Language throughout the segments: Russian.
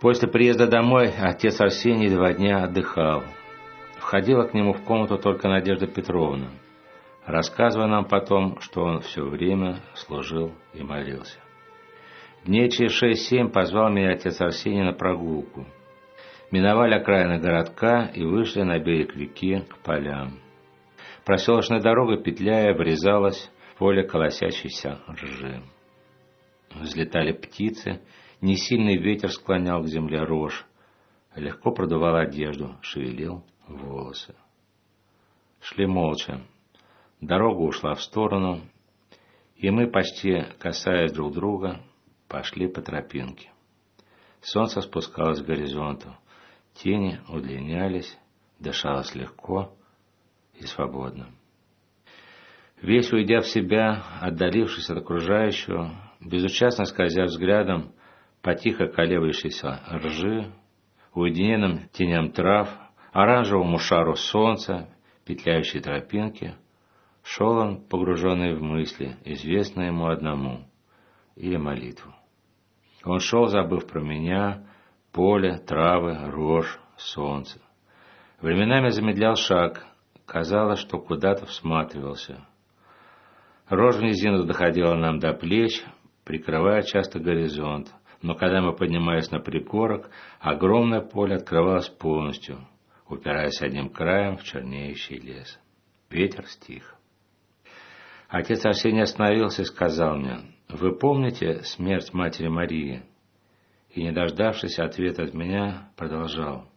После приезда домой отец Арсений два дня отдыхал. Входила к нему в комнату только Надежда Петровна, рассказывая нам потом, что он все время служил и молился. Дней через шесть-семь позвал меня отец Арсений на прогулку. Миновали окраины городка и вышли на берег реки к полям. Проселочная дорога, петляя, врезалась в поле колосящейся ржи. Взлетали птицы, несильный ветер склонял к земле рожь, легко продувал одежду, шевелил волосы. Шли молча. Дорога ушла в сторону, и мы, почти касаясь друг друга, пошли по тропинке. Солнце спускалось к горизонту, тени удлинялись, дышалось легко и свободно. Весь уйдя в себя, отдалившись от окружающего, безучастно скользя взглядом по тихо колеблющейся ржи, уединенным теням трав, оранжевому шару солнца, петляющей тропинки, шел он, погруженный в мысли, известные ему одному, или молитву. Он шел, забыв про меня, поле, травы, рожь, солнце. Временами замедлял шаг, казалось, что куда-то всматривался. Рожь в низину доходила нам до плеч, прикрывая часто горизонт, но когда мы поднимались на пригорок, огромное поле открывалось полностью, упираясь одним краем в чернеющий лес. Ветер стих. Отец Арсений остановился и сказал мне, «Вы помните смерть матери Марии?» И, не дождавшись ответа от меня, продолжал.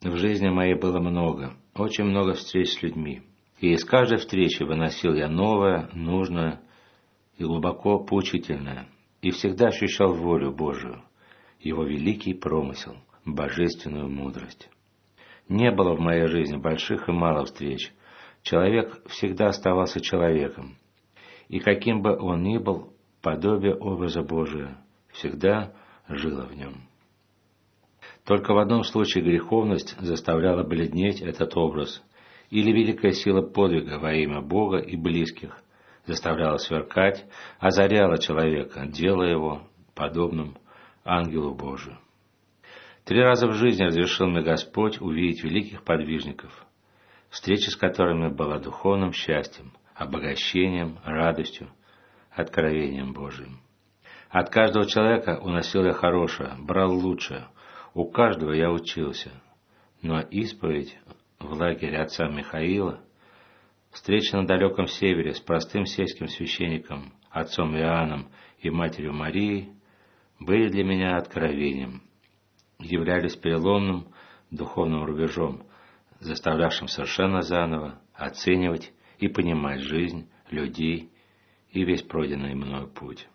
В жизни моей было много, очень много встреч с людьми. И из каждой встречи выносил я новое, нужное и глубоко поучительное. И всегда ощущал волю Божию, Его великий промысел, божественную мудрость. Не было в моей жизни больших и малых встреч. Человек всегда оставался человеком. И каким бы он ни был, подобие образа Божия всегда жило в нем. Только в одном случае греховность заставляла бледнеть этот образ, или великая сила подвига во имя Бога и близких заставляла сверкать, озаряла человека, делая его подобным ангелу Божию. Три раза в жизни разрешил мне Господь увидеть великих подвижников, встреча с которыми была духовным счастьем, обогащением, радостью, откровением Божиим. От каждого человека уносил я хорошее, брал лучшее, у каждого я учился. Но исповедь в лагере отца Михаила, встреча на далеком севере с простым сельским священником, отцом Иоанном и матерью Марией, были для меня откровением, являлись переломным духовным рубежом, заставлявшим совершенно заново оценивать и понимать жизнь, людей и весь пройденный мною путь.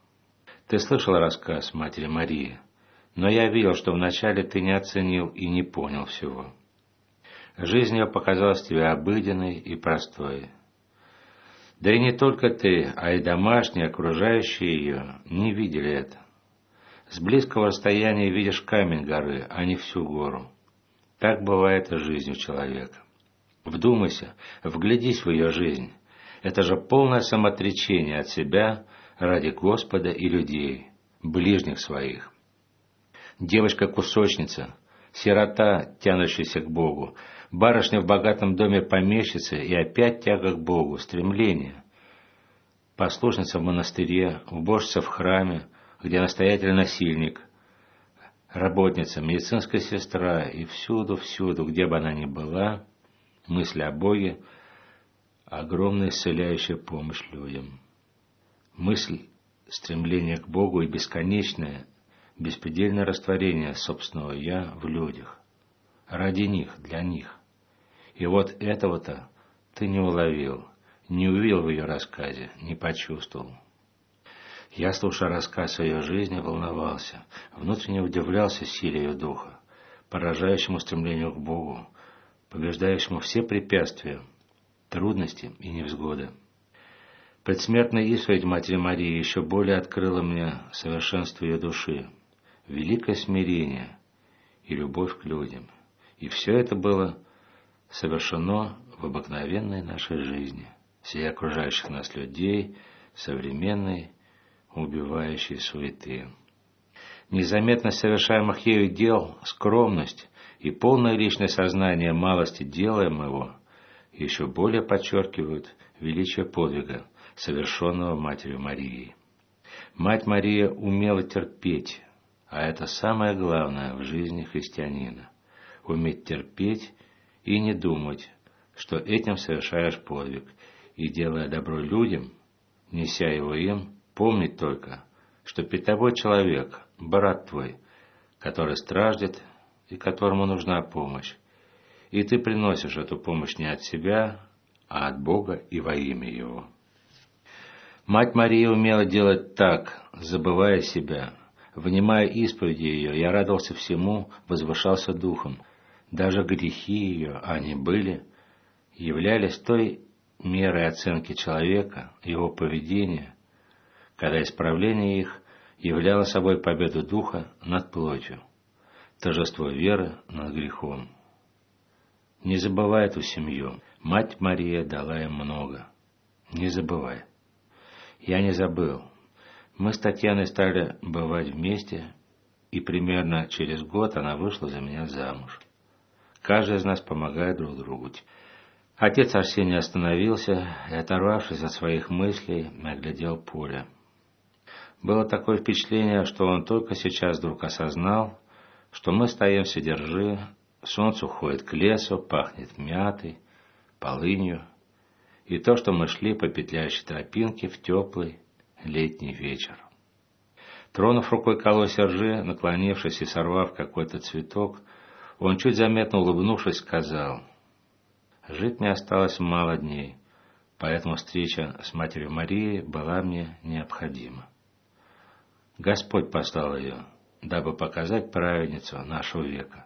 Ты слышал рассказ матери Марии? Но я видел, что вначале ты не оценил и не понял всего. Жизнь ее показалась тебе обыденной и простой. Да и не только ты, а и домашние, окружающие ее, не видели это. С близкого расстояния видишь камень горы, а не всю гору. Так бывает и жизнь у человека. Вдумайся, вглядись в ее жизнь. Это же полное самоотречение от себя ради Господа и людей, ближних своих девочка-кусочница, сирота, тянущаяся к Богу, барышня в богатом доме помещицы и опять тяга к Богу, стремление. Послушница в монастыре, убожица в храме, где настоятель насильник, работница, медицинская сестра, и всюду-всюду, где бы она ни была, мысль о Боге — огромная исцеляющая помощь людям. Мысль, стремление к Богу и бесконечное, беспредельное растворение собственного «я» в людях. Ради них, для них. И вот этого-то ты не уловил, не увидел в ее рассказе, не почувствовал. Я, слушая рассказ о ее жизни, волновался, внутренне удивлялся силе ее духа, поражающему стремлению к Богу, побеждающему все препятствия, трудности и невзгоды. Предсмертная исповедь Матери Марии еще более открыла мне совершенство ее души, великое смирение и любовь к людям. И все это было совершено в обыкновенной нашей жизни, среди окружающих нас людей, современной, убивающей суеты. Незаметность совершаемых ею дел, скромность и полное личное сознание малости делаемого еще более подчеркивают величие подвига, совершенного Матерью Марией. Мать Мария умела терпеть, а это самое главное в жизни христианина. Уметь терпеть и не думать, что этим совершаешь подвиг, и, делая добро людям, неся его им, помнить только, что перед тобой человек, брат твой, который страждет и которому нужна помощь, и ты приносишь эту помощь не от себя, а от Бога и во имя Его. Мать Мария умела делать так, забывая себя, внимая исповеди ее, я радовался всему, возвышался духом. Даже грехи ее, а они были, являлись той мерой оценки человека, его поведения, когда исправление их являло собой победу духа над плотью, торжество веры над грехом. Не забывай эту семью. Мать Мария дала им много. Не забывай. Я не забыл. Мы с Татьяной стали бывать вместе, и примерно через год она вышла за меня замуж. Каждый из нас помогает друг другу. Отец Арсений остановился и, оторвавшись от своих мыслей, оглядел поле. Было такое впечатление, что он только сейчас вдруг осознал, что мы стоим в Сидержи, солнце уходит к лесу, пахнет мятой, полынью, и то, что мы шли по петляющей тропинке в теплый летний вечер. Тронув рукой колосья ржи, наклонившись и сорвав какой-то цветок, он, чуть заметно улыбнувшись, сказал, «Жить мне осталось мало дней, поэтому встреча с Матерью Марией была мне необходима. Господь послал ее, дабы показать праведницу нашего века,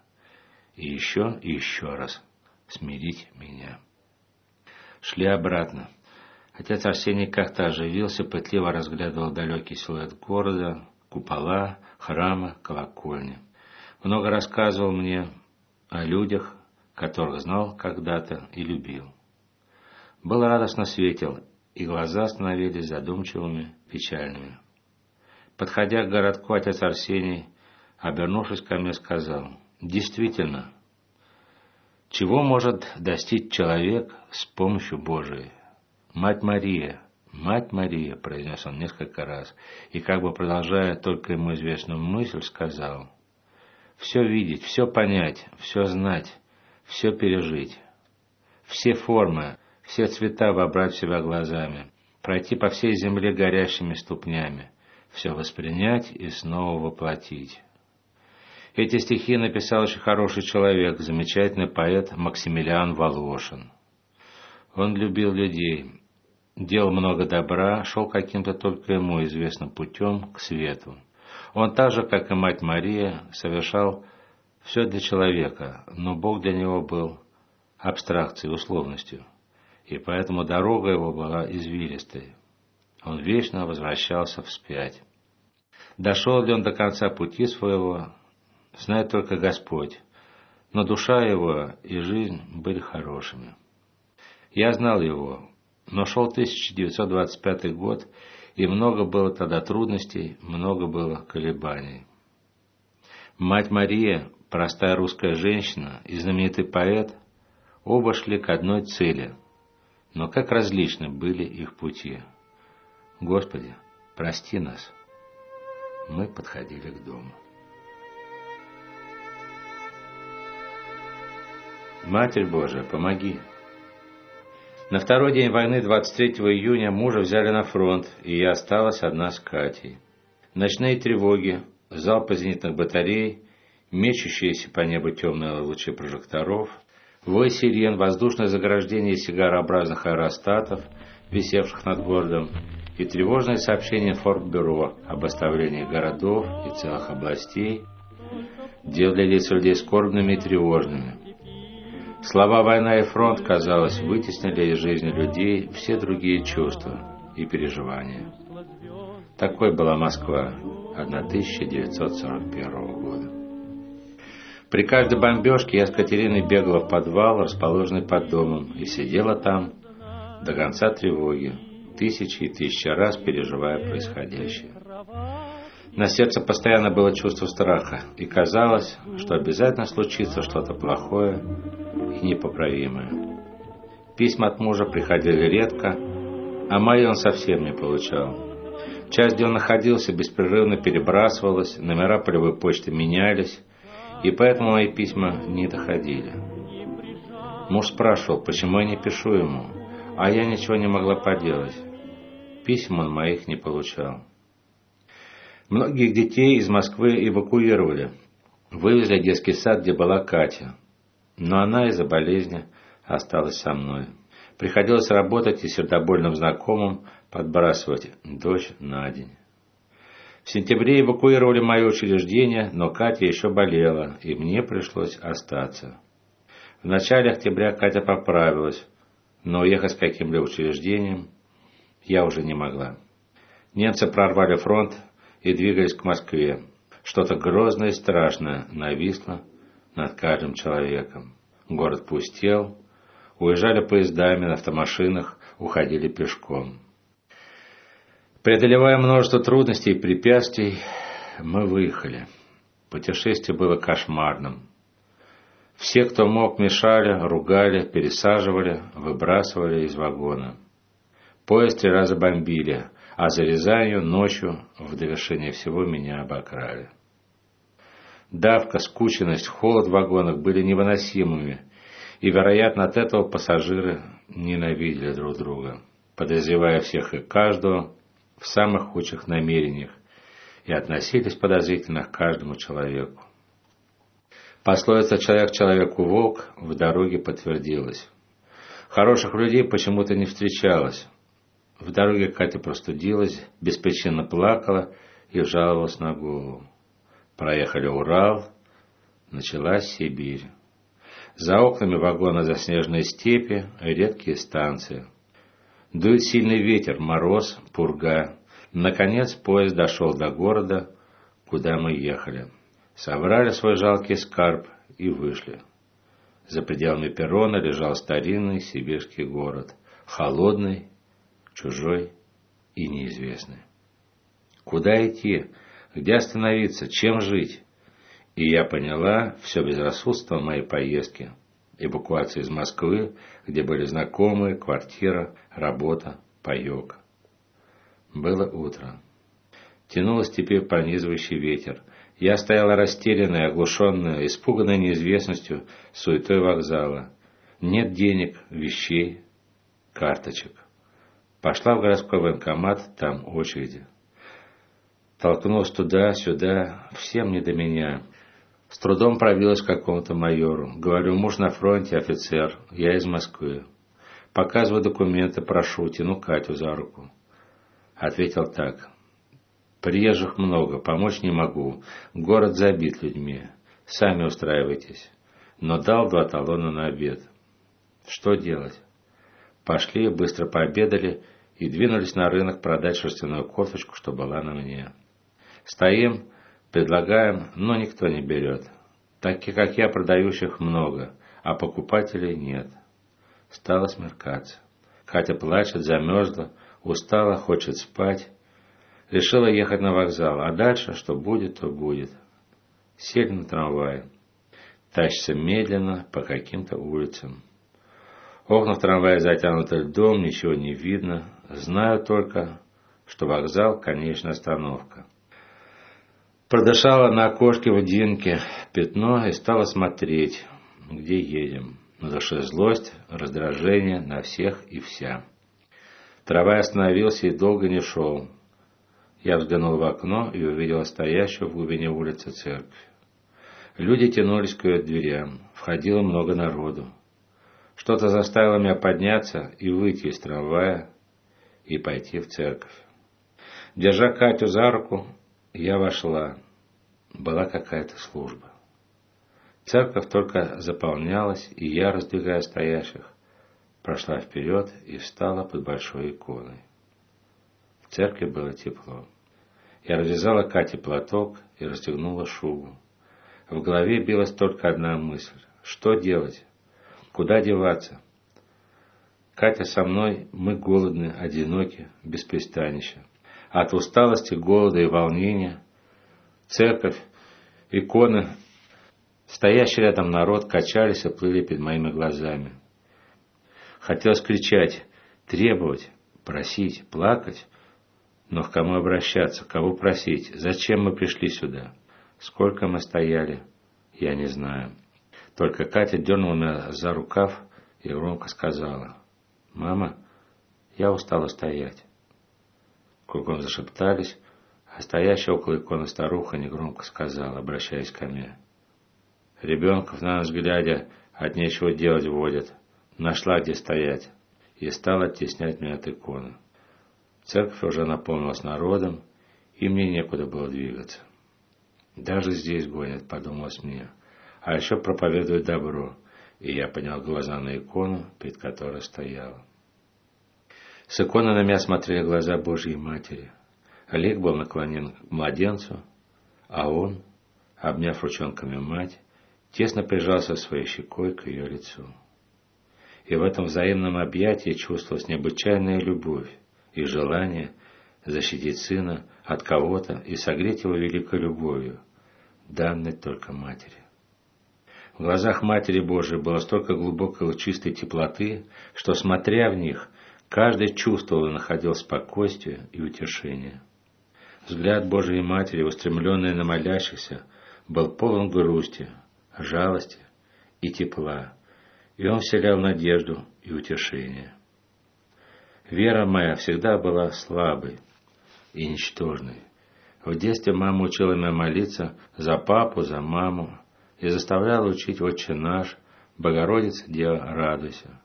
и еще и еще раз смирить меня». Шли обратно. Отец Арсений как-то оживился, пытливо разглядывал далекий силуэт города, купола, храма, колокольни. Много рассказывал мне о людях, которых знал когда-то и любил. Было радостно светил, и глаза становились задумчивыми, печальными. Подходя к городку, отец Арсений, обернувшись ко мне, сказал, «Действительно, чего может достичь человек с помощью Божией? Мать Мария, Мать Мария, произнес он несколько раз, и как бы продолжая только ему известную мысль, сказал, все видеть, все понять, все знать, все пережить, все формы, все цвета вобрать в себя глазами, пройти по всей земле горящими ступнями, все воспринять и снова воплотить. Эти стихи написал очень хороший человек, замечательный поэт Максимилиан Волошин. Он любил людей, делал много добра, шел каким-то только ему известным путем к свету. Он так же, как и мать Мария, совершал все для человека, но Бог для него был абстракцией, условностью, и поэтому дорога его была извилистой. Он вечно возвращался вспять. Дошел ли он до конца пути своего, знает только Господь, но душа его и жизнь были хорошими. Я знал его, но шел 1925 год, и много было тогда трудностей, много было колебаний. Мать Мария, простая русская женщина и знаменитый поэт оба шли к одной цели, но как различны были их пути. Господи, прости нас. Мы подходили к дому. Матерь Божия, помоги. На второй день войны, 23 июня, мужа взяли на фронт, и я осталась одна с Катей. Ночные тревоги, залпы зенитных батарей, мечущиеся по небу темные лучи прожекторов, вой сирен, воздушное заграждение сигарообразных аэростатов, висевших над городом, и тревожное сообщение Форт-Бюро об оставлении городов и целых областей делали лица людей скорбными и тревожными. Слова «война» и «фронт», казалось, вытеснили из жизни людей все другие чувства и переживания. Такой была Москва 1941 года. При каждой бомбежке я с Катериной бегала в подвал, расположенный под домом, и сидела там до конца тревоги, тысячи и тысячи раз переживая происходящее. На сердце постоянно было чувство страха, и казалось, что обязательно случится что-то плохое и непоправимое. Письма от мужа приходили редко, а мои он совсем не получал. Часть, где он находился, беспрерывно перебрасывалась, номера полевой почты менялись, и поэтому мои письма не доходили. Муж спрашивал, почему я не пишу ему, а я ничего не могла поделать. Писем он моих не получал. Многих детей из Москвы эвакуировали. Вывезли детский сад, где была Катя. Но она из-за болезни осталась со мной. Приходилось работать и сердобольным знакомым подбрасывать дочь на день. В сентябре эвакуировали мое учреждение, но Катя еще болела, и мне пришлось остаться. В начале октября Катя поправилась, но уехать с каким-либо учреждением я уже не могла. Немцы прорвали фронт и двигались к Москве. Что-то грозное и страшное нависло над каждым человеком. Город пустел, уезжали поездами на автомашинах, уходили пешком. Преодолевая множество трудностей и препятствий, мы выехали. Путешествие было кошмарным. Все, кто мог, мешали, ругали, пересаживали, выбрасывали из вагона. Поезд три раза бомбили, а за Рязанью ночью в довершение всего меня обокрали. Давка, скученность, холод в вагонах были невыносимыми, и, вероятно, от этого пассажиры ненавидели друг друга, подозревая всех и каждого в самых худших намерениях и относились подозрительно к каждому человеку. Пословица «человек человеку волк» в дороге подтвердилась. Хороших людей почему-то не встречалось, в дороге Катя простудилась, беспричинно плакала и жаловалась на голову. Проехали Урал, началась Сибирь. За окнами вагона заснеженные степи, редкие станции. Дует сильный ветер, мороз, пурга. Наконец поезд дошел до города, куда мы ехали. Собрали свой жалкий скарб и вышли. За пределами перрона лежал старинный сибирский город, холодный чужой и неизвестный. Куда идти? Где остановиться? Чем жить? И я поняла все безрассудство моей поездки. Эвакуация из Москвы, где были знакомые, квартира, работа, паек. Было утро. Тянуло теперь пронизывающий ветер. Я стояла растерянная, оглушенная, испуганная неизвестностью, суетой вокзала. Нет денег, вещей, карточек. Пошла в городской военкомат, там очереди. Толкнулась туда-сюда, всем не до меня. С трудом пробилась к какому-то майору. Говорю, муж на фронте, офицер, я из Москвы. Показываю документы, прошу, тяну Катю за руку. Ответил так. Приезжих много, помочь не могу. Город забит людьми. Сами устраивайтесь. Но дал два талона на обед. Что делать? Пошли, быстро пообедали и двинулись на рынок продать шерстяную кофточку, что была на мне. Стоим, предлагаем, но никто не берет. Таких, как я, продающих много, а покупателей нет. Стало смеркаться. Катя плачет, замерзла, устала, хочет спать. Решила ехать на вокзал, а дальше, что будет, то будет. Сели на трамвай. Тащится медленно по каким-то улицам. Окна в трамвае затянуты льдом, ничего не видно. Знаю только, что вокзал – конечная остановка. Продышала на окошке в Динке пятно и стала смотреть, где едем. На злость, раздражение на всех и вся. Трамвай остановился и долго не шел. Я взглянул в окно и увидел стоящую в глубине улицы церковь. Люди тянулись к ее дверям. Входило много народу. Что-то заставило меня подняться и выйти из трамвая и пойти в церковь. Держа Катю за руку, я вошла. Была какая-то служба. Церковь только заполнялась, и я, раздвигая стоящих, прошла вперед и встала под большой иконой. В церкви было тепло. Я развязала Кате платок и расстегнула шубу. В голове билась только одна мысль. Что делать? Куда деваться? Катя со мной, мы голодны, одиноки, без пристанища. От усталости, голода и волнения церковь, иконы, стоящий рядом народ качались и плыли перед моими глазами. Хотелось кричать, требовать, просить, плакать, но к кому обращаться, кого просить, зачем мы пришли сюда, сколько мы стояли, я не знаю. Только Катя дернула меня за рукав и громко сказала, «Мама, я устала стоять». Кругом зашептались, а стоящая около иконы старуха негромко сказала, обращаясь ко мне, «Ребенков на нас глядя от нечего делать водят, нашла где стоять» и стала оттеснять меня от иконы. Церковь уже наполнилась народом, и мне некуда было двигаться. Даже здесь гонят, подумалось мне. А еще проповедуют добро, и я поднял глаза на икону, перед которой стояла. С иконы на меня смотрели глаза Божьей Матери. Олег был наклонен к младенцу, а он, обняв ручонками мать, тесно прижался своей щекой к ее лицу. И в этом взаимном объятии чувствовалась необычайная любовь и желание защитить сына от кого-то и согреть его великой любовью, данной только матери. В глазах Матери Божией было столько глубокой чистой теплоты, что, смотря в них, каждый чувствовал и находил спокойствие и утешение. Взгляд Божией Матери, устремленный на молящихся, был полон грусти, жалости и тепла, и он вселял надежду и утешение. Вера моя всегда была слабой и ничтожной. В детстве мама учила меня молиться за папу, за маму, и заставляла учить «Отче наш», «Богородица, Дева, радуйся».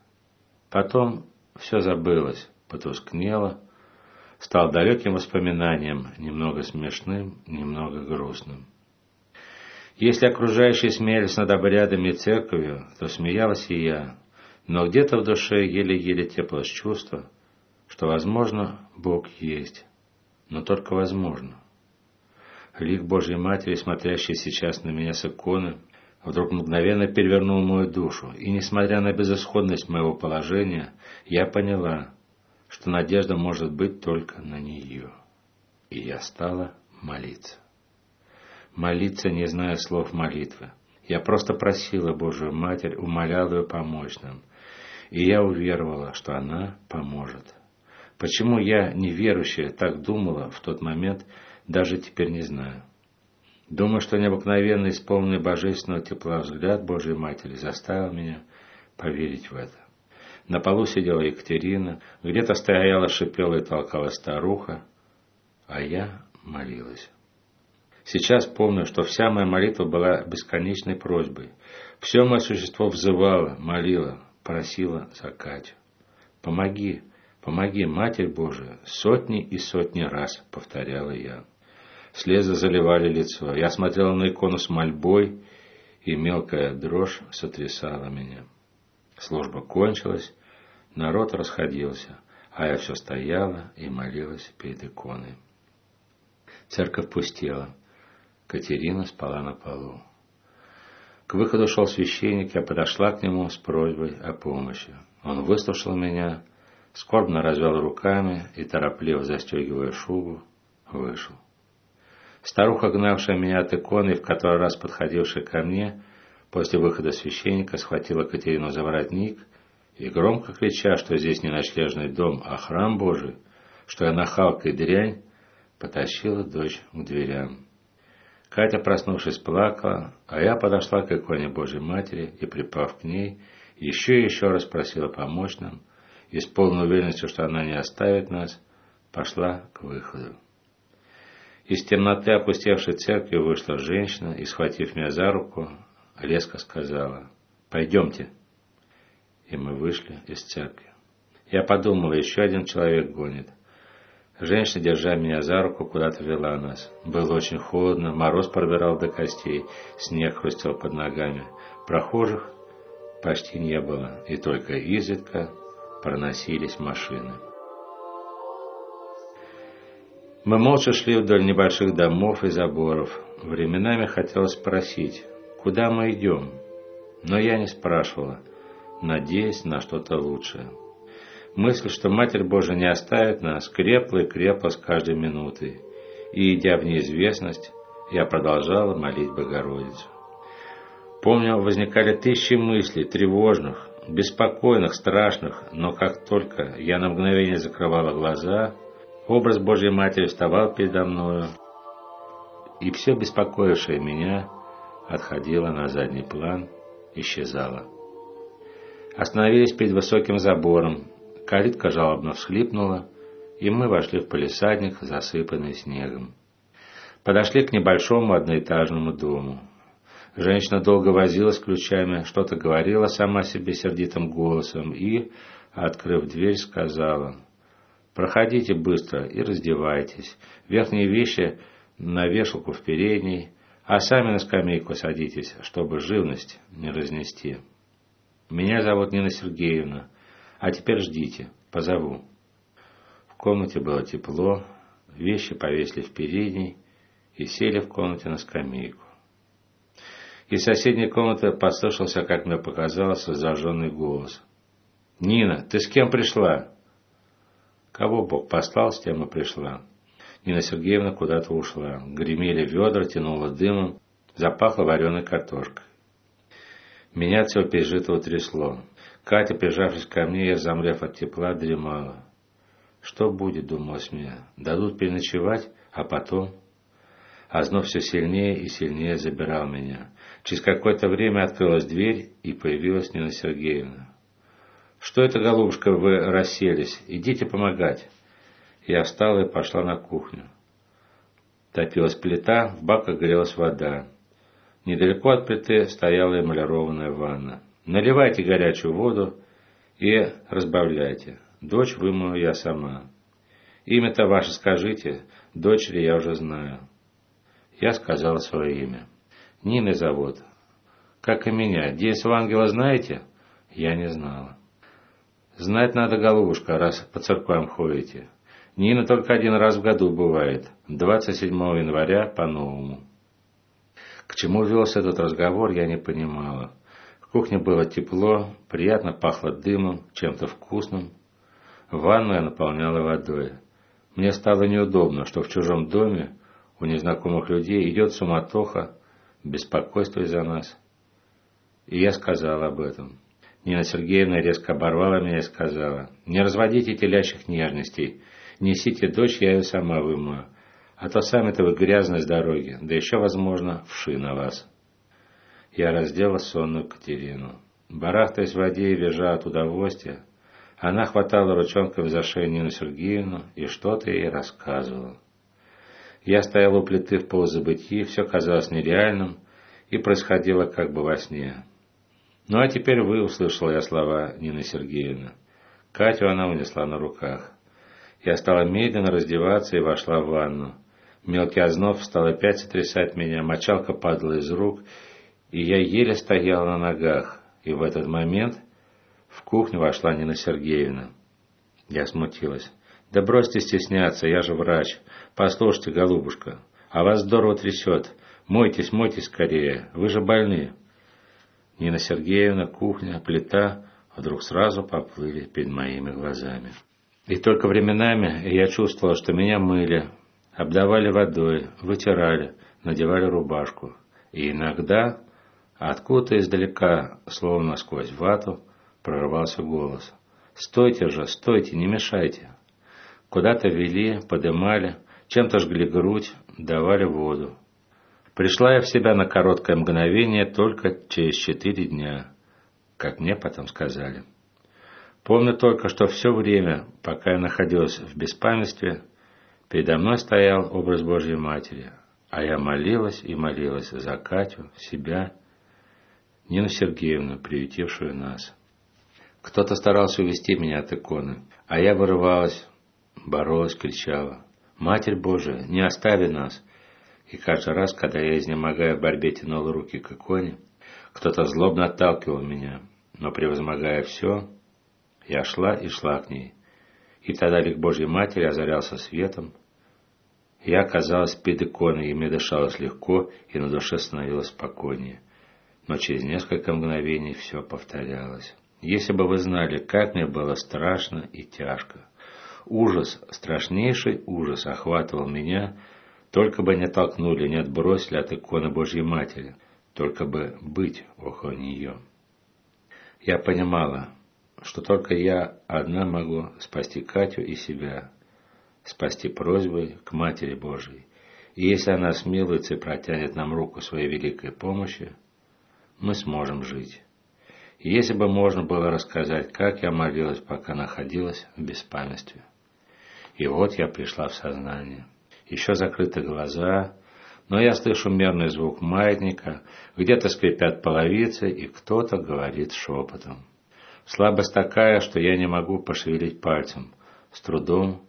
Потом все забылось, потускнело, стал далеким воспоминанием, немного смешным, немного грустным. Если окружающие смеялись над обрядами и церковью, то смеялась и я, но где-то в душе еле-еле теплось чувство, что, возможно, Бог есть, но только возможно. Лик Божьей Матери, смотрящий сейчас на меня с иконы, вдруг мгновенно перевернул мою душу, и, несмотря на безысходность моего положения, я поняла, что надежда может быть только на нее. И я стала молиться молиться, не зная слов молитвы. Я просто просила Божию Матерь, умоляла ее помочь нам. И я уверовала, что она поможет. Почему я, неверующая, так думала в тот момент, даже теперь не знаю. Думаю, что необыкновенно исполненный божественного тепла взгляд Божьей Матери заставил меня поверить в это. На полу сидела Екатерина, где-то стояла, шипела и толкала старуха, а я молилась. Сейчас помню, что вся моя молитва была бесконечной просьбой. Все мое существо взывало, молило, просило за Катю. «Помоги, помоги, Матерь Божия!» Сотни и сотни раз повторяла я. Слезы заливали лицо. Я смотрела на икону с мольбой, и мелкая дрожь сотрясала меня. Служба кончилась, народ расходился, а я все стояла и молилась перед иконой. Церковь пустела. Катерина спала на полу. К выходу шел священник, я подошла к нему с просьбой о помощи. Он выслушал меня, скорбно развел руками и, торопливо застегивая шубу, вышел. Старуха, гнавшая меня от иконы, в который раз подходившая ко мне, после выхода священника схватила Катерину за воротник и, громко крича, что здесь не ночлежный дом, а храм Божий, что я нахалка и дрянь, потащила дочь к дверям. Катя, проснувшись, плакала, а я подошла к иконе Божьей Матери и, припав к ней, еще и еще раз просила помочь нам, и с полной уверенностью, что она не оставит нас, пошла к выходу. Из темноты опустевшей церкви вышла женщина и, схватив меня за руку, резко сказала «Пойдемте». И мы вышли из церкви. Я подумала, еще один человек гонит. Женщина, держа меня за руку, куда-то вела нас. Было очень холодно, мороз пробирал до костей, снег хрустел под ногами. Прохожих почти не было, и только изредка проносились машины. Мы молча шли вдоль небольших домов и заборов. Временами хотелось спросить, куда мы идем, но я не спрашивала, надеясь на что-то лучшее. Мысль, что Матерь Божия не оставит нас, крепла и крепла с каждой минутой. И, идя в неизвестность, я продолжала молить Богородицу. Помню, возникали тысячи мыслей, тревожных, беспокойных, страшных, но как только я на мгновение закрывала глаза, образ Божьей Матери вставал передо мною, и все беспокоившее меня отходило на задний план, исчезало. Остановились перед высоким забором, калитка жалобно всхлипнула, и мы вошли в полисадник, засыпанный снегом. Подошли к небольшому одноэтажному дому. Женщина долго возилась ключами, что-то говорила сама себе сердитым голосом и, открыв дверь, сказала «Проходите быстро и раздевайтесь. Верхние вещи на вешалку в передней, а сами на скамейку садитесь, чтобы живность не разнести. Меня зовут Нина Сергеевна, а теперь ждите, позову». В комнате было тепло, вещи повесили в передней и сели в комнате на скамейку. Из соседней комнаты послышался, как мне показалось, зажженный голос. «Нина, ты с кем пришла?» Кого Бог послал, с тем и пришла. Нина Сергеевна куда-то ушла. Гремели ведра, тянуло дымом, запахло вареной картошкой. Меня от всего пережитого трясло. Катя, прижавшись ко мне, я, замрев от тепла, дремала. Что будет, думалось мне, дадут переночевать, а потом... Озноб все сильнее и сильнее забирал меня. Через какое-то время открылась дверь, и появилась Нина Сергеевна. «Что это, голубушка, вы расселись? Идите помогать». Я встала и пошла на кухню. Топилась плита, в баках грелась вода. Недалеко от плиты стояла эмалированная ванна. Наливайте горячую воду и разбавляйте. Дочь вымою я сама. Имя-то ваше скажите, дочери я уже знаю. Я сказал свое имя. Нины зовут. Как и меня. С ангела знаете? Я не знала. Знать надо, голубушка, раз по церквам ходите. Нина только один раз в году бывает. 27 января по-новому. К чему велся этот разговор, я не понимала. В кухне было тепло, приятно пахло дымом, чем-то вкусным. Ванну я наполняла водой. Мне стало неудобно, что в чужом доме у незнакомых людей идет суматоха, беспокойство из-за нас. И я сказал об этом. Нина Сергеевна резко оборвала меня и сказала, «Не разводите телящих нежностей, несите дочь, я ее сама вымою, а то сами-то вы грязны с дороги, да еще, возможно, вши на вас». Я раздела сонную Катерину. Барахтаясь в воде и визжа от удовольствия, она хватала ручонками за шею Нину Сергеевну и что-то ей рассказывала. Я стоял у плиты в полузабытии, все казалось нереальным и происходило как бы во сне. Ну а теперь вы, услышал я слова Нины Сергеевны. Катю она унесла на руках. Я стала медленно раздеваться и вошла в ванну. Мелкий озноб стал опять сотрясать меня, мочалка падала из рук, и я еле стояла на ногах. И в этот момент в кухню вошла Нина Сергеевна. Я смутилась. «Да бросьте стесняться, я же врач. Послушайте, голубушка, а вас здорово трясет. Мойтесь, мойтесь скорее, вы же больны». Нина Сергеевна, кухня, плита вдруг сразу поплыли перед моими глазами. И только временами я чувствовала, что меня мыли, обдавали водой, вытирали, надевали рубашку. И иногда, откуда-то издалека, словно сквозь вату, прорвался голос. «Стойте же, стойте, не мешайте!» Куда-то вели, подымали, чем-то жгли грудь, давали воду. Пришла я в себя на короткое мгновение только через четыре дня, как мне потом сказали. Помню только, что все время, пока я находилась в беспамятстве, передо мной стоял образ Божьей Матери, а я молилась и молилась за Катю, себя, Нину Сергеевну, приютившую нас. Кто-то старался увести меня от иконы, а я вырывалась, боролась, кричала. «Матерь Божия, не остави нас!» И каждый раз, когда я, изнемогая в борьбе, тянул руки к иконе, кто-то злобно отталкивал меня, но, превозмогая все, я шла и шла к ней. И тогда лик Божьей Матери озарялся светом. Я оказалась перед иконой, и мне дышалось легко, и на душе становилось спокойнее. Но через несколько мгновений все повторялось. Если бы вы знали, как мне было страшно и тяжко. Ужас, страшнейший ужас охватывал меня, Только бы не толкнули, не отбросили от иконы Божьей Матери, только бы быть около нее. Я понимала, что только я одна могу спасти Катю и себя, спасти просьбой к Матери Божией. И если она смилуется и протянет нам руку своей великой помощи, мы сможем жить. И если бы можно было рассказать, как я молилась, пока находилась в беспамятстве. И вот я пришла в сознание. Еще закрыты глаза, но я слышу мерный звук маятника, где-то скрипят половицы, и кто-то говорит шепотом. Слабость такая, что я не могу пошевелить пальцем. С трудом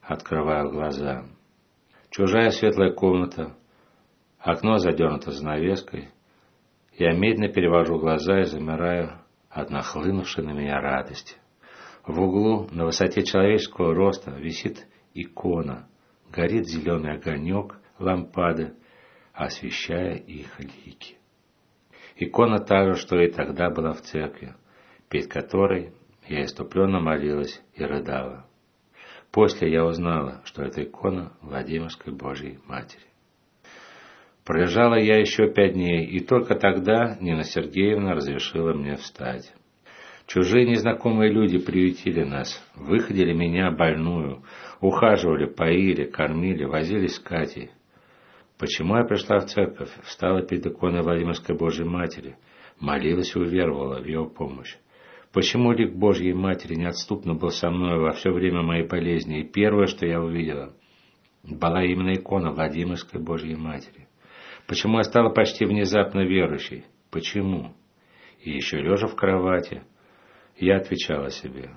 открываю глаза. Чужая светлая комната, окно задернуто занавеской. Я медленно перевожу глаза и замираю от нахлынувшей на меня радости. В углу, на высоте человеческого роста, висит икона. Горит зеленый огонек лампады, освещая их лики. Икона та же, что и тогда была в церкви перед которой я иступленно молилась и рыдала. После я узнала, что это икона Владимирской Божьей Матери. Пролежала я еще пять дней, и только тогда Нина Сергеевна разрешила мне встать. Чужие незнакомые люди приютили нас, выходили меня больную, ухаживали, поили, кормили, возились с Катей. Почему я пришла в церковь, встала перед иконой Владимирской Божьей Матери, молилась и уверовала в ее помощь? Почему лик Божьей Матери неотступно был со мной во все время моей болезни, и первое, что я увидела, была именно икона Владимирской Божьей Матери? Почему я стала почти внезапно верующей? Почему? И еще лежа в кровати, я отвечала себе,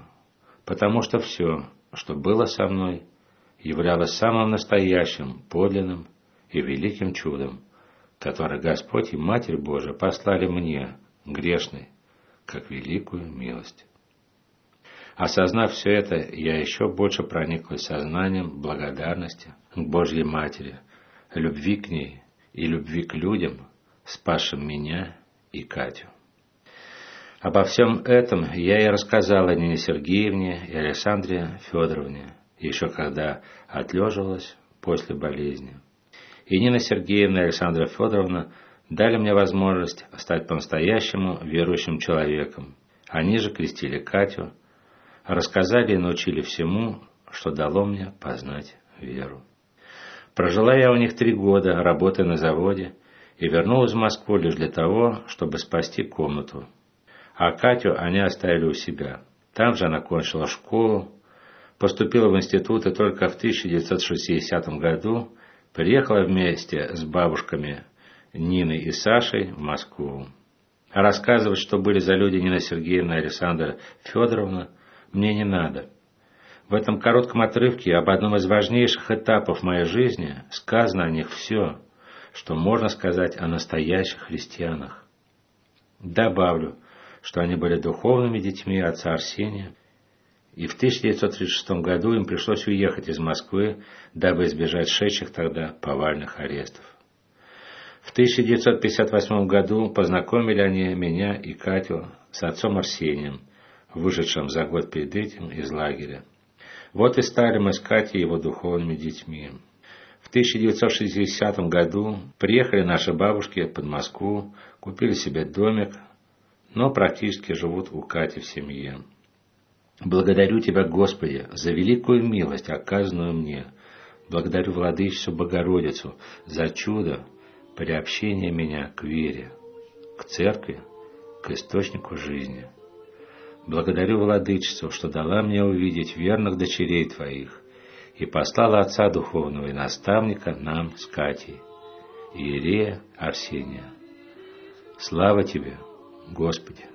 потому что все, что было со мной, являлось самым настоящим, подлинным и великим чудом, которое Господь и Матерь Божия послали мне, грешной, как великую милость. Осознав все это, я еще больше прониклась сознанием благодарности к Божьей Матери, любви к ней и любви к людям, спасшим меня и Катю. Обо всем этом я и рассказала Нине Сергеевне и Александре Федоровне, еще когда отлеживалась после болезни. И Нина Сергеевна и Александра Федоровна дали мне возможность стать по-настоящему верующим человеком. Они же крестили Катю, рассказали и научили всему, что дало мне познать веру. Прожила я у них три года, работая на заводе, и вернулась в Москву лишь для того, чтобы спасти комнату. А Катю они оставили у себя. Там же она кончила школу, поступила в институт и только в 1960 году приехала вместе с бабушками Ниной и Сашей в Москву. А рассказывать, что были за люди Нина Сергеевна и Александра Федоровна, мне не надо. В этом коротком отрывке об одном из важнейших этапов моей жизни сказано о них все, что можно сказать о настоящих христианах. Добавлю, что они были духовными детьми отца Арсения, и в 1936 году им пришлось уехать из Москвы, дабы избежать шедших тогда повальных арестов. В 1958 году познакомили они меня и Катю с отцом Арсением, вышедшим за год перед этим из лагеря. Вот и стали мы с Катей его духовными детьми. В 1960 году приехали наши бабушки под Москву, купили себе домик, но практически живут у Кати в семье. Благодарю Тебя, Господи, за великую милость, оказанную мне. Благодарю Владычицу Богородицу за чудо, приобщение меня к вере, к церкви, к источнику жизни. Благодарю Владычицу, что дала мне увидеть верных дочерей Твоих и послала Отца Духовного и Наставника нам с Катей, Иерея Арсения. Слава Тебе, Господи!